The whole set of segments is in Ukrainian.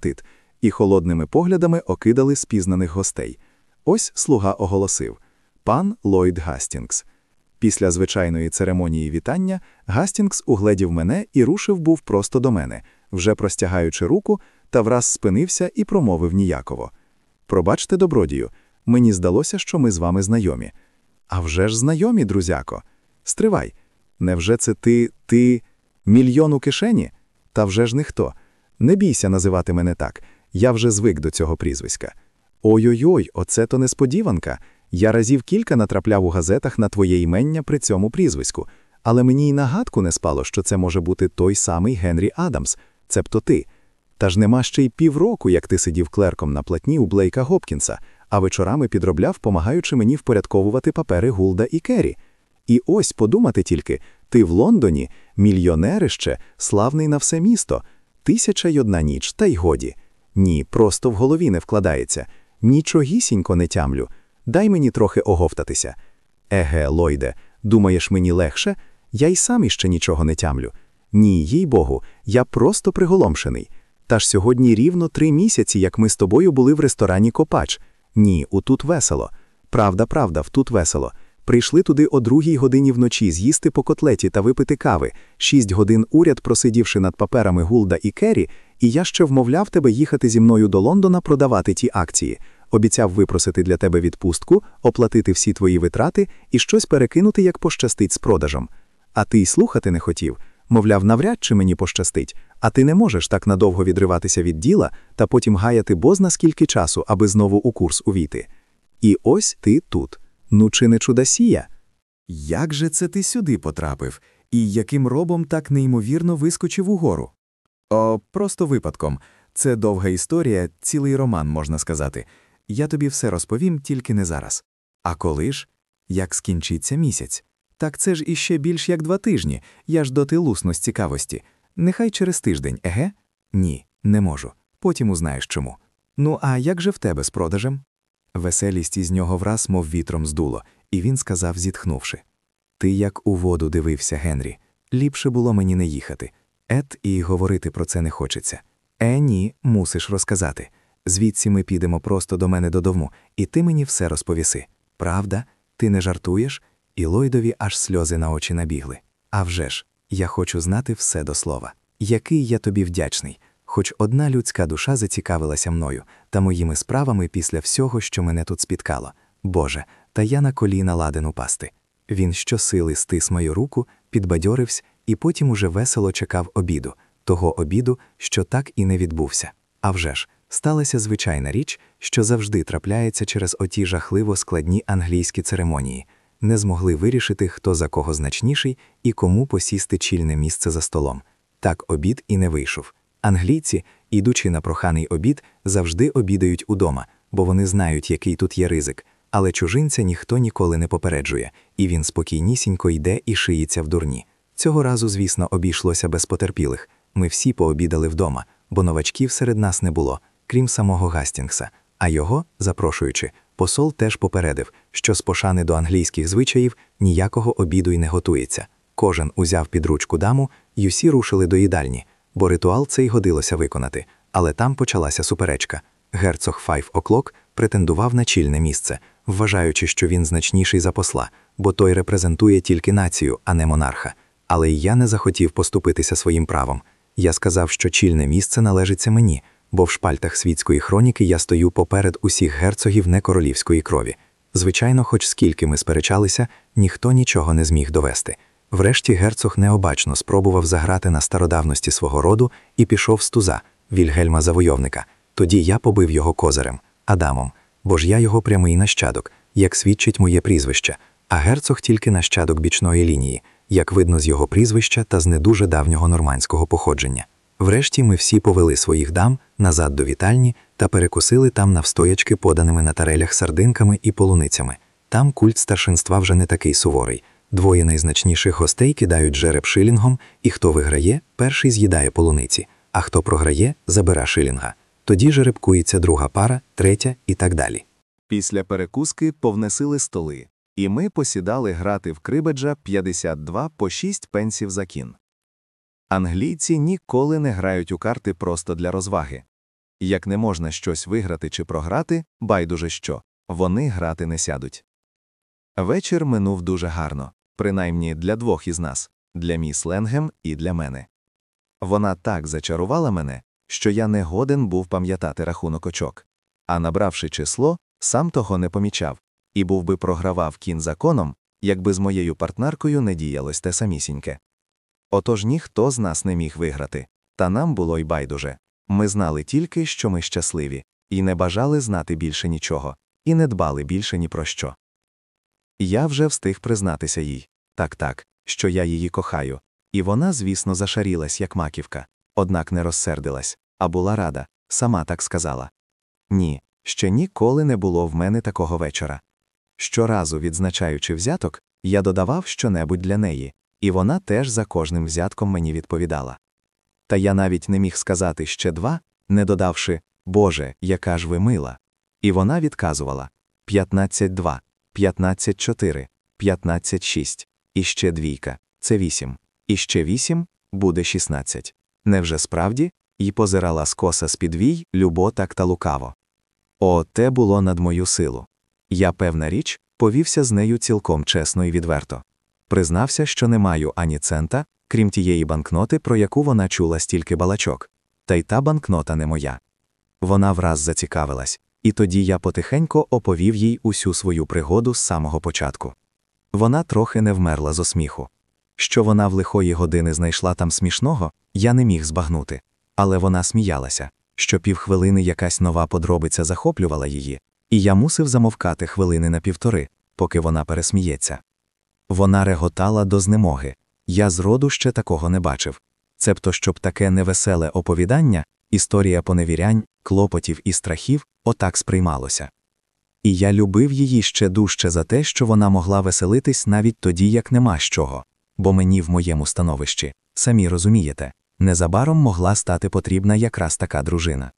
тит, і холодними поглядами окидали спізнілих гостей. Ось слуга оголосив пан Ллойд Гастінгс. Після звичайної церемонії вітання Гастінгс угледів мене і рушив був просто до мене, вже простягаючи руку, та враз спинився і промовив ніяково. Пробачте, добродію, мені здалося, що ми з вами знайомі. А вже ж знайомі, друзяко. Стривай. Невже це ти, ти мільйон у кишені? Та вже ж ніхто. Не бійся називати мене так. Я вже звик до цього прізвиська. Ой-ой-ой, оце то несподіванка. Я разів кілька натрапляв у газетах на твоє імення при цьому прізвиську, але мені й нагадку не спало, що це може бути той самий Генрі Адамс, цебто ти. Та ж нема ще й півроку, як ти сидів клерком на платні у Блейка Гопкінса, а вечорами підробляв, помагаючи мені впорядковувати папери Гулда і Керрі. І ось подумати тільки, ти в Лондоні, мільйонерище, славний на все місто, тисяча й одна ніч, та й годі. Ні, просто в голові не вкладається. Нічогісінько не тямлю. Дай мені трохи оговтатися. Еге, Лойде, думаєш, мені легше? Я й сам іще нічого не тямлю. Ні, їй Богу, я просто приголомшений. Та ж сьогодні рівно три місяці, як ми з тобою були в ресторані Копач. Ні, утут весело. Правда, правда, втут весело. Прийшли туди о другій годині вночі з'їсти по котлеті та випити кави, шість годин уряд, просидівши над паперами Гулда і Керрі, і я ще вмовляв тебе їхати зі мною до Лондона продавати ті акції. Обіцяв випросити для тебе відпустку, оплатити всі твої витрати і щось перекинути, як пощастить з продажем. А ти й слухати не хотів. Мовляв, навряд чи мені пощастить, а ти не можеш так надовго відриватися від діла та потім гаяти бозна скільки часу, аби знову у курс увійти. І ось ти тут. Ну, чи не чудасія? Як же це ти сюди потрапив, і яким робом так неймовірно вискочив угору? О, просто випадком. Це довга історія, цілий роман, можна сказати. Я тобі все розповім, тільки не зараз. А коли ж? Як скінчиться місяць? Так це ж іще більш як два тижні, я ж доти лусну з цікавості. Нехай через тиждень, еге? Ні, не можу. Потім узнаєш чому. Ну, а як же в тебе з продажем? Веселість із нього враз, мов вітром здуло, і він сказав, зітхнувши Ти як у воду дивився, Генрі. Ліпше було мені не їхати. Ет, і говорити про це не хочеться. Е, ні, мусиш розказати. Звідси ми підемо просто до мене додому, і ти мені все розповіси. Правда, ти не жартуєш? І Лойдові аж сльози на очі набігли. А вже ж, я хочу знати все до слова. Який я тобі вдячний, хоч одна людська душа зацікавилася мною та моїми справами після всього, що мене тут спіткало. Боже, та я на коліна ладен упасти. Він щосили стис мою руку, підбадьорився і потім уже весело чекав обіду, того обіду, що так і не відбувся. А вже ж, сталася звичайна річ, що завжди трапляється через оті жахливо складні англійські церемонії. Не змогли вирішити, хто за кого значніший і кому посісти чільне місце за столом. Так обід і не вийшов. Англійці, ідучи на проханий обід, завжди обідають удома, бо вони знають, який тут є ризик. Але чужинця ніхто ніколи не попереджує, і він спокійнісінько йде і шиється в дурні. Цього разу, звісно, обійшлося без потерпілих. Ми всі пообідали вдома, бо новачків серед нас не було, крім самого Гастінгса. А його, запрошуючи, посол теж попередив, що з пошани до англійських звичаїв ніякого обіду й не готується. Кожен узяв під ручку даму, і усі рушили до їдальні, бо ритуал цей годилося виконати. Але там почалася суперечка. Герцог Файв Оклок претендував на чільне місце, вважаючи, що він значніший за посла, бо той репрезентує тільки націю, а не монарха. Але й я не захотів поступитися своїм правом. Я сказав, що чільне місце належиться мені, бо в шпальтах світської хроніки я стою поперед усіх герцогів некоролівської крові. Звичайно, хоч скільки ми сперечалися, ніхто нічого не зміг довести. Врешті герцог необачно спробував заграти на стародавності свого роду і пішов з туза, Вільгельма Завойовника. Тоді я побив його козирем, Адамом, бо ж я його прямий нащадок, як свідчить моє прізвище, а герцог тільки нащадок бічної лінії, як видно з його прізвища та з не дуже давнього нормандського походження. Врешті ми всі повели своїх дам назад до вітальні та перекусили там навстоячки поданими на тарелях сардинками і полуницями. Там культ старшинства вже не такий суворий. Двоє найзначніших гостей кидають жереб шилінгом, і хто виграє, перший з'їдає полуниці, а хто програє, забира шилінга. Тоді жеребкується друга пара, третя і так далі. Після перекуски повнесили столи, і ми посідали грати в крибеджа 52 по 6 пенсів за кін. Англійці ніколи не грають у карти просто для розваги. Як не можна щось виграти чи програти, байдуже що, вони грати не сядуть. Вечір минув дуже гарно, принаймні для двох із нас, для міс Ленгем і для мене. Вона так зачарувала мене, що я не годен був пам'ятати рахунок очок, а набравши число, сам того не помічав, і був би програвав кін законом, якби з моєю партнеркою не діялось те самісіньке. Отож ніхто з нас не міг виграти, та нам було й байдуже. Ми знали тільки, що ми щасливі, і не бажали знати більше нічого, і не дбали більше ні про що. Я вже встиг признатися їй так так, що я її кохаю, і вона, звісно, зашарілась, як маківка, однак не розсердилась, а була рада, сама так сказала. Ні, ще ніколи не було в мене такого вечора. Щоразу, відзначаючи взяток, я додавав щонебудь для неї, і вона теж за кожним взятком мені відповідала. Та я навіть не міг сказати ще два, не додавши Боже, яка ж ви мила. І вона відказувала 15-2, 15-4, 15-6, і двійка це 8, і ще 8 буде 16. Невже справді? І позирала скоса з-під вій, любо так та лукаво. О, те було над мою силу. Я, певна річ, повівся з нею цілком чесно і відверто. Признався, що не маю ані цента, крім тієї банкноти, про яку вона чула стільки балачок. Та й та банкнота не моя. Вона враз зацікавилась, і тоді я потихенько оповів їй усю свою пригоду з самого початку. Вона трохи не вмерла з осміху. Що вона в лихої години знайшла там смішного, я не міг збагнути. Але вона сміялася, що півхвилини якась нова подробиця захоплювала її, і я мусив замовкати хвилини на півтори, поки вона пересміється. Вона реготала до знемоги. Я зроду ще такого не бачив. Цебто, щоб таке невеселе оповідання, історія поневірянь, клопотів і страхів отак сприймалося. І я любив її ще дужче за те, що вона могла веселитись навіть тоді, як нема з чого, бо мені в моєму становищі, самі розумієте, незабаром могла стати потрібна якраз така дружина.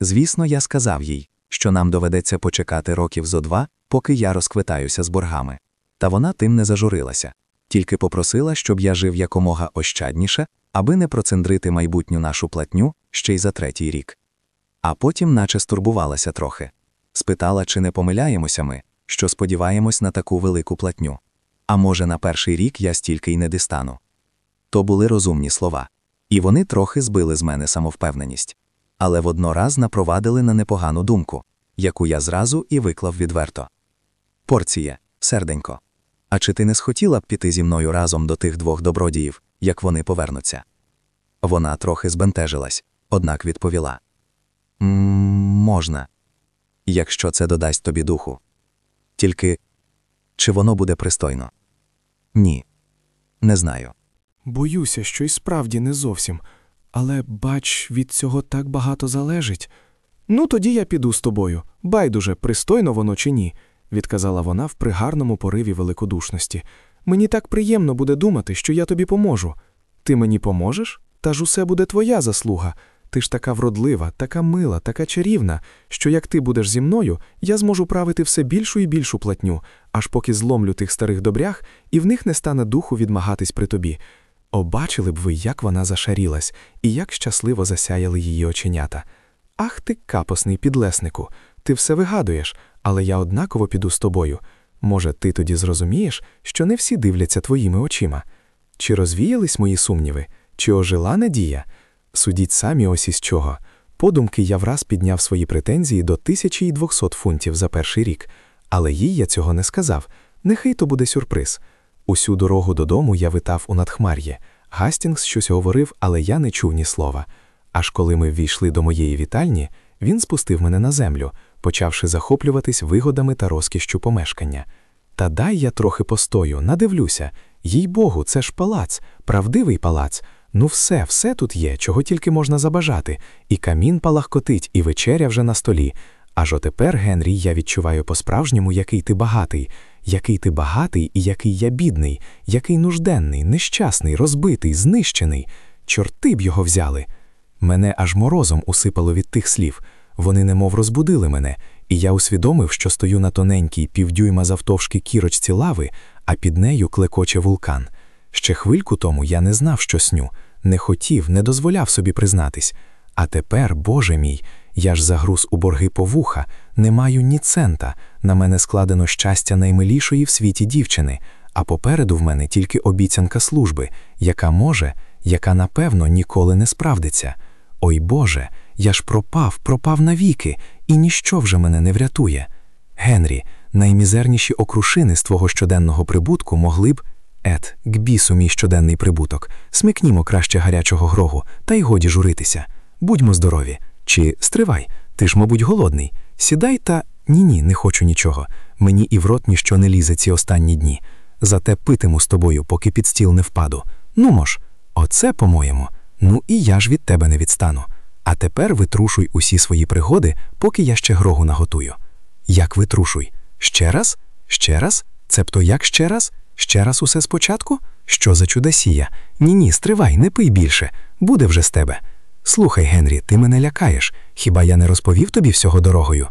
Звісно, я сказав їй, що нам доведеться почекати років зо два, поки я розквитаюся з боргами. Та вона тим не зажурилася, тільки попросила, щоб я жив якомога ощадніше, аби не процендрити майбутню нашу платню ще й за третій рік. А потім, наче стурбувалася трохи, спитала, чи не помиляємося ми, що сподіваємось на таку велику платню. А може, на перший рік я стільки й не дістану. То були розумні слова, і вони трохи збили з мене самовпевненість, але воднораз напровадили на непогану думку, яку я зразу і виклав відверто. Порціє, серденько. А чи ти не схотіла б піти зі мною разом до тих двох добродіїв, як вони повернуться? Вона трохи збентежилась, однак відповіла «М, Можна, якщо це додасть тобі духу. Тільки чи воно буде пристойно? Ні, не знаю. Боюся, що й справді не зовсім. Але, бач, від цього так багато залежить. Ну, тоді я піду з тобою. Байдуже, пристойно воно чи ні, відказала вона в пригарному пориві великодушності. Мені так приємно буде думати, що я тобі поможу. Ти мені поможеш? Та ж усе буде твоя заслуга. Ти ж така вродлива, така мила, така чарівна, що як ти будеш зі мною, я зможу правити все більшу і більшу платню, аж поки зломлю тих старих добрях, і в них не стане духу відмагатись при тобі. Обачили б ви, як вона зашарілась, і як щасливо засяяли її оченята. Ах ти, капосний підлеснику, ти все вигадуєш, але я однаково піду з тобою. Може, ти тоді зрозумієш, що не всі дивляться твоїми очима? Чи розвіялись мої сумніви, чи ожила надія? Судіть самі ось із чого. Подумки я враз підняв свої претензії до 1200 фунтів за перший рік, але їй я цього не сказав. Нехай то буде сюрприз. Усю дорогу додому я витав у надхмар'ї. Гастінгс щось говорив, але я не чув ні слова. Аж коли ми ввійшли до моєї вітальні, він спустив мене на землю, почавши захоплюватись вигодами та розкішчю помешкання. Та дай я трохи постою, надивлюся. Їй Богу, це ж палац, правдивий палац. Ну, все, все тут є, чого тільки можна забажати, і камін палахкотить, і вечеря вже на столі. Аж отепер, Генрі, я відчуваю по-справжньому, який ти багатий, який ти багатий і який я бідний, який нужденний, нещасний, розбитий, знищений. Чорти б його взяли. Мене аж морозом усипало від тих слів. Вони немов розбудили мене, і я усвідомив, що стою на тоненькій півдюйма завтовшки кірочці лави, а під нею клекоче вулкан. Ще хвильку тому я не знав, що сню, не хотів, не дозволяв собі признатись. А тепер, Боже мій, Я ж загруз у борги по вуха, не маю ні цента. На мене складено щастя наймилішої в світі дівчини, а попереду в мене тільки обіцянка служби, яка може, яка напевно ніколи не справдиться. Ой Боже, я ж пропав, пропав навіки, і ніщо вже мене не врятує. Генрі, наймізерніші окрушини з твого щоденного прибутку могли б. Ет, к бісу мій щоденний прибуток. Смикнімо краще гарячого грогу, та й годі журитися. Будьмо здорові. Чи стривай, ти ж, мабуть, голодний. Сідай та ні, ні, не хочу нічого. Мені і в рот ніщо не лізе ці останні дні. Зате питиму з тобою, поки під стіл не впаду. Ну мож, оце, по-моєму. Ну і я ж від тебе не відстану. А тепер витрушуй усі свої пригоди, поки я ще грогу наготую. Як витрушуй? Ще раз? Ще раз? Цебто як ще раз? Ще раз усе спочатку? Що за чудосія? Ні, ні, стривай, не пий більше. Буде вже з тебе. Слухай, Генрі, ти мене лякаєш. Хіба я не розповів тобі всього дорогою?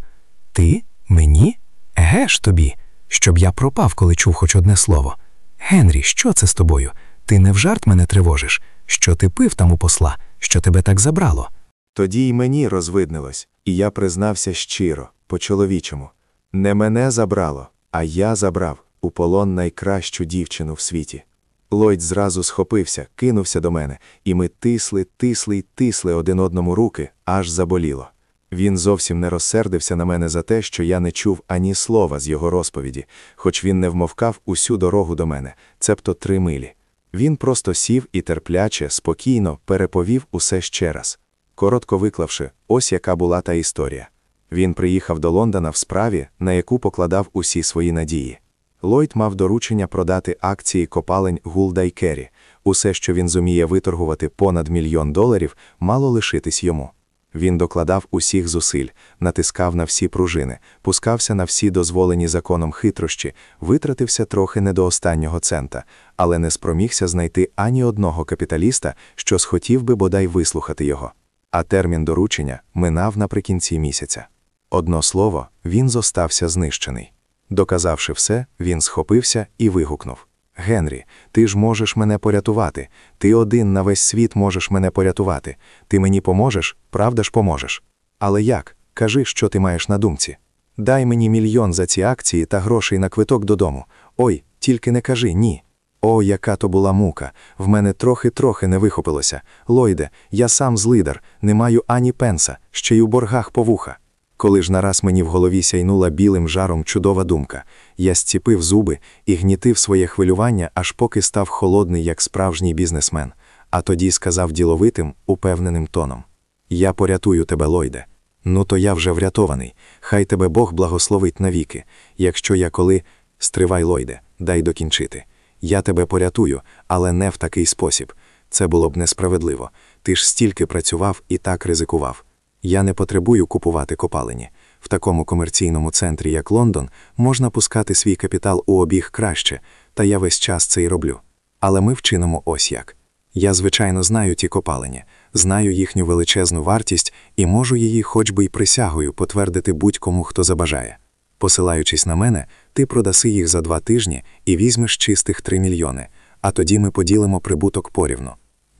Ти? Мені? Еге ж тобі, щоб я пропав, коли чув хоч одне слово. Генрі, що це з тобою? Ти не в жарт мене тривожиш? Що ти пив там у посла, що тебе так забрало? Тоді й мені розвиднилось, і я признався щиро, по-чоловічому. Не мене забрало, а я забрав у полон найкращу дівчину в світі. Лойд зразу схопився, кинувся до мене, і ми тисли, тисли й тисли один одному руки, аж заболіло. Він зовсім не розсердився на мене за те, що я не чув ані слова з його розповіді, хоч він не вмовкав усю дорогу до мене, цебто три милі. Він просто сів і терпляче, спокійно переповів усе ще раз. Коротко виклавши, ось яка була та історія. Він приїхав до Лондона в справі, на яку покладав усі свої надії. Ллойд мав доручення продати акції копалень Гулда й Керрі. Усе, що він зуміє виторгувати понад мільйон доларів, мало лишитись йому. Він докладав усіх зусиль, натискав на всі пружини, пускався на всі дозволені законом хитрощі, витратився трохи не до останнього цента, але не спромігся знайти ані одного капіталіста, що схотів би бодай вислухати його. А термін доручення минав наприкінці місяця. Одно слово, він зостався знищений. Доказавши все, він схопився і вигукнув: Генрі, ти ж можеш мене порятувати. Ти один на весь світ можеш мене порятувати. Ти мені поможеш, правда ж поможеш. Але як? Кажи, що ти маєш на думці. Дай мені мільйон за ці акції та грошей на квиток додому. Ой, тільки не кажи ні. О, яка то була мука. В мене трохи-трохи не вихопилося. Лойде, я сам злидар, не маю ані пенса, ще й у боргах по вуха. Коли ж нараз мені в голові сяйнула білим жаром чудова думка, я зціпив зуби і гнітив своє хвилювання, аж поки став холодний, як справжній бізнесмен, а тоді сказав діловитим, упевненим тоном: Я порятую тебе, Лойде. Ну, то я вже врятований. Хай тебе Бог благословить навіки. Якщо я коли. Стривай, Лойде, дай докінчити. Я тебе порятую, але не в такий спосіб. Це було б несправедливо. Ти ж стільки працював і так ризикував. Я не потребую купувати копалині. В такому комерційному центрі, як Лондон, можна пускати свій капітал у обіг краще, та я весь час це й роблю. Але ми вчинимо ось як. Я, звичайно, знаю ті копалині, знаю їхню величезну вартість і можу її хоч би й присягою потвердити будь-кому, хто забажає. Посилаючись на мене, ти продаси їх за два тижні і візьмеш чистих три мільйони, а тоді ми поділимо прибуток порівну.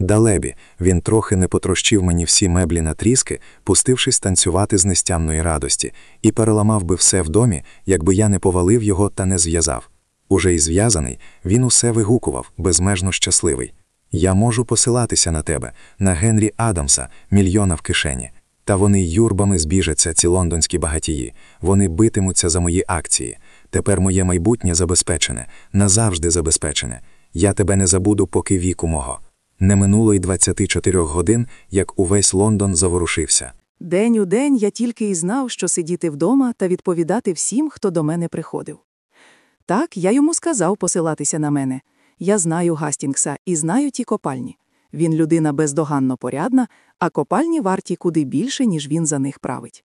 Далебі, він трохи не потрощив мені всі меблі на тріски, пустившись танцювати з нестямної радості, і переламав би все в домі, якби я не повалив його та не зв'язав. Уже й зв'язаний, він усе вигукував, безмежно щасливий. Я можу посилатися на тебе, на Генрі Адамса, мільйона в кишені. Та вони юрбами збіжаться, ці лондонські багатії. Вони битимуться за мої акції. Тепер моє майбутнє забезпечене, назавжди забезпечене. Я тебе не забуду, поки віку мого. Не минуло й 24 годин, як увесь Лондон заворушився. День у день я тільки і знав, що сидіти вдома та відповідати всім, хто до мене приходив. Так, я йому сказав посилатися на мене. Я знаю Гастінгса і знаю ті копальні. Він людина бездоганно порядна, а копальні варті куди більше, ніж він за них править.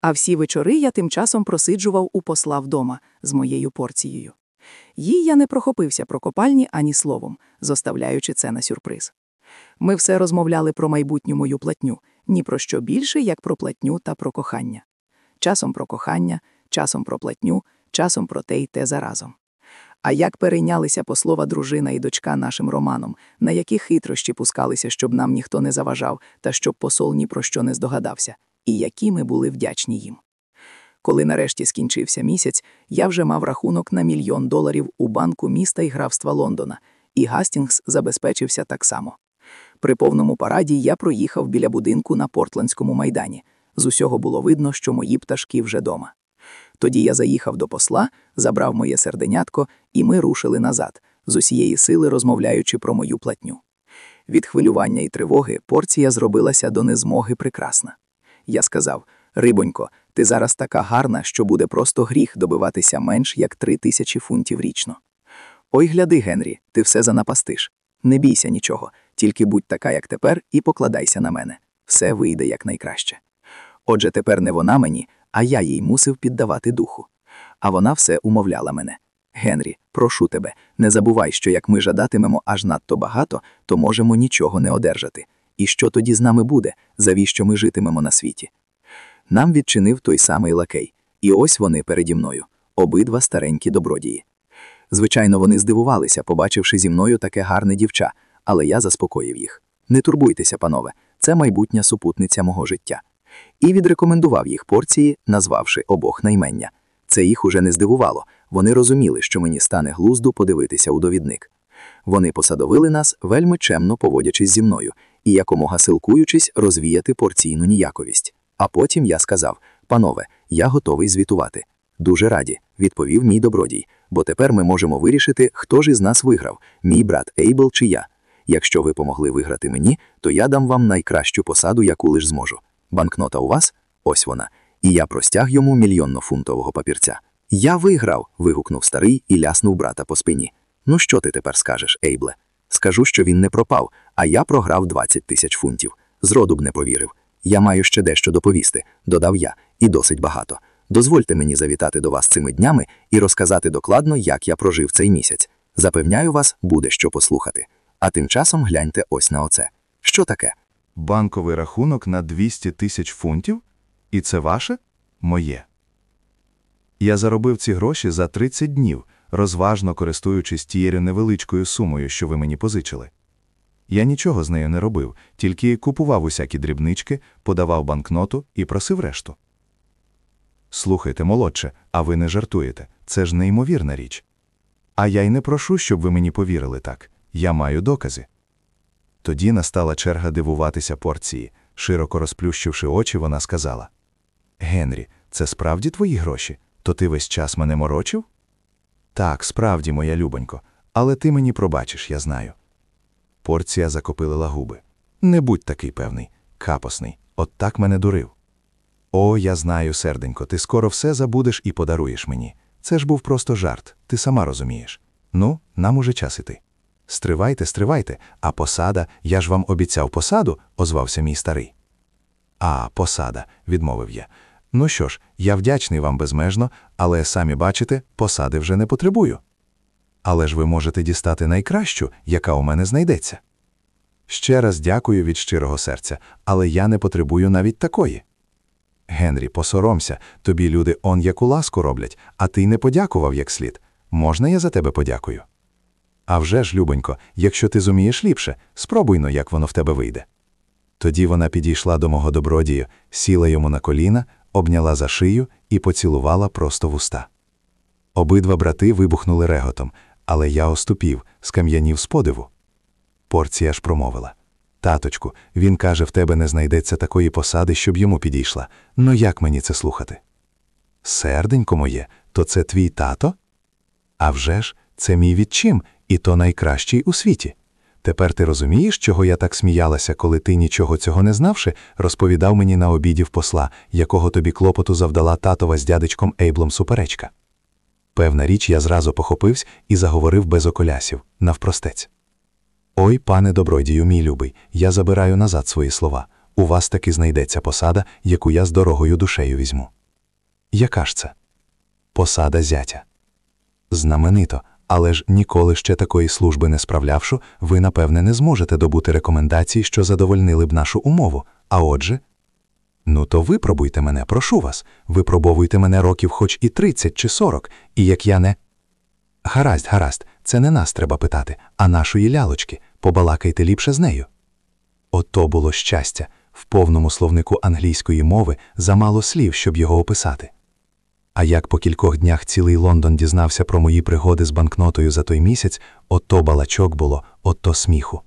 А всі вечори я тим часом просиджував у посла вдома з моєю порцією. Їй я не прохопився про копальні ані словом, зоставляючи це на сюрприз. Ми все розмовляли про майбутню мою платню, ні про що більше, як про платню та про кохання. Часом про кохання, часом про платню, часом про те й те заразом. А як перейнялися послова дружина і дочка нашим романом, на які хитрощі пускалися, щоб нам ніхто не заважав, та щоб посол ні про що не здогадався. і які ми були вдячні їм. Коли нарешті скінчився місяць, я вже мав рахунок на мільйон доларів у банку міста і графства Лондона, і Гастінгс забезпечився так само. При повному параді я проїхав біля будинку на Портландському майдані. З усього було видно, що мої пташки вже дома. Тоді я заїхав до посла, забрав моє серденятко, і ми рушили назад, з усієї сили розмовляючи про мою платню. Від хвилювання і тривоги порція зробилася до незмоги прекрасна. Я сказав: Рибонько, ти зараз така гарна, що буде просто гріх добиватися менш як три тисячі фунтів річно. Ой, гляди, Генрі, ти все занапастиш. Не бійся нічого, тільки будь така, як тепер, і покладайся на мене. Все вийде якнайкраще. Отже, тепер не вона мені, а я їй мусив піддавати духу. А вона все умовляла мене. Генрі, прошу тебе, не забувай, що як ми жадатимемо аж надто багато, то можемо нічого не одержати. І що тоді з нами буде, завіщо ми житимемо на світі? Нам відчинив той самий лакей, і ось вони переді мною, обидва старенькі добродії. Звичайно, вони здивувалися, побачивши зі мною таке гарне дівча, але я заспокоїв їх. Не турбуйтеся, панове, це майбутня супутниця мого життя. І відрекомендував їх порції, назвавши обох наймення. Це їх уже не здивувало. Вони розуміли, що мені стане глузду подивитися у довідник. Вони посадовили нас, вельми чемно поводячись зі мною, і якомога силкуючись розвіяти порційну ніяковість. А потім я сказав: панове, я готовий звітувати. Дуже раді, відповів мій добродій, бо тепер ми можемо вирішити, хто ж із нас виграв, мій брат Ейбл чи я. Якщо ви помогли виграти мені, то я дам вам найкращу посаду, яку лиш зможу. Банкнота у вас? Ось вона. І я простяг йому мільйоннофунтового папірця. Я виграв. вигукнув старий і ляснув брата по спині. Ну що ти тепер скажеш, Ейбле? Скажу, що він не пропав, а я програв 20 тисяч фунтів. Зроду б не повірив. Я маю ще дещо доповісти, додав я, і досить багато. Дозвольте мені завітати до вас цими днями і розказати докладно, як я прожив цей місяць. Запевняю вас, буде що послухати. А тим часом гляньте ось на оце. Що таке? Банковий рахунок на 200 тисяч фунтів? І це ваше? Моє. Я заробив ці гроші за 30 днів, розважно користуючись тією невеличкою сумою, що ви мені позичили. Я нічого з нею не робив, тільки купував усякі дрібнички, подавав банкноту і просив решту. Слухайте, молодше, а ви не жартуєте. Це ж неймовірна річ. А я й не прошу, щоб ви мені повірили так. Я маю докази. Тоді настала черга дивуватися порції. Широко розплющивши очі, вона сказала: Генрі, це справді твої гроші? То ти весь час мене морочив? Так, справді, моя любонько, але ти мені пробачиш, я знаю. Порція закопилила губи. Не будь такий певний, капосний, от так мене дурив. О, я знаю, серденько, ти скоро все забудеш і подаруєш мені. Це ж був просто жарт, ти сама розумієш. Ну, нам уже час іти. Стривайте, стривайте, а посада, я ж вам обіцяв посаду, озвався мій старий. А, посада, відмовив я. Ну що ж, я вдячний вам безмежно, але самі бачите, посади вже не потребую. Але ж ви можете дістати найкращу, яка у мене знайдеться. Ще раз дякую від щирого серця, але я не потребую навіть такої. Генрі, посоромся, тобі люди он яку ласку роблять, а ти не подякував як слід. Можна я за тебе подякую? А вже ж, любонько, якщо ти зумієш ліпше, спробуй но, як воно в тебе вийде. Тоді вона підійшла до мого добродію, сіла йому на коліна, обняла за шию і поцілувала просто в уста. Обидва брати вибухнули реготом, але я оступів, скам'янів з подиву. Порція ж промовила. Таточку, він каже, в тебе не знайдеться такої посади, щоб йому підійшла. Ну як мені це слухати? Серденько моє, то це твій тато? А вже ж, це мій відчим, і то найкращий у світі. Тепер ти розумієш, чого я так сміялася, коли ти, нічого цього не знавши, розповідав мені на обіді в посла, якого тобі клопоту завдала татова з дядечком Ейблом суперечка. Певна річ, я зразу похопився і заговорив без околясів, навпростець. Ой, пане добродію, мій любий, я забираю назад свої слова. У вас таки знайдеться посада, яку я з дорогою душею візьму. Яка ж це? Посада зятя. Знаменито, але ж ніколи ще такої служби не справлявши, ви, напевне, не зможете добути рекомендацій, що задовольнили б нашу умову. А отже. Ну, то випробуйте мене, прошу вас, випробовуйте мене років хоч і 30 чи 40, і як я не. Гаразд, гаразд, це не нас треба питати, а нашої лялочки, побалакайте ліпше з нею. Ото було щастя. в повному словнику англійської мови замало слів, щоб його описати. А як по кількох днях цілий Лондон дізнався про мої пригоди з банкнотою за той місяць, ото балачок було, ото сміху.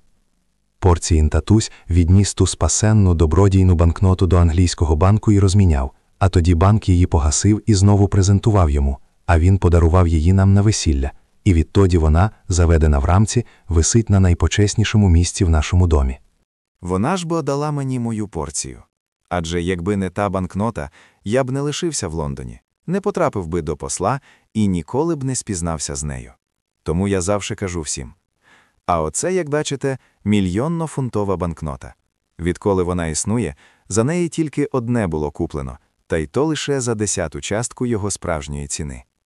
Порціїн татусь відніс ту спасенну добродійну банкноту до англійського банку і розміняв, а тоді банк її погасив і знову презентував йому, а він подарував її нам на весілля, і відтоді вона, заведена в рамці, висить на найпочеснішому місці в нашому домі. Вона ж бо дала мені мою порцію. Адже якби не та банкнота, я б не лишився в Лондоні, не потрапив би до посла і ніколи б не спізнався з нею. Тому я завжди кажу всім. А оце, як бачите, мільйонно-фунтова банкнота. Відколи вона існує, за неї тільки одне було куплено, та й то лише за десяту частку його справжньої ціни.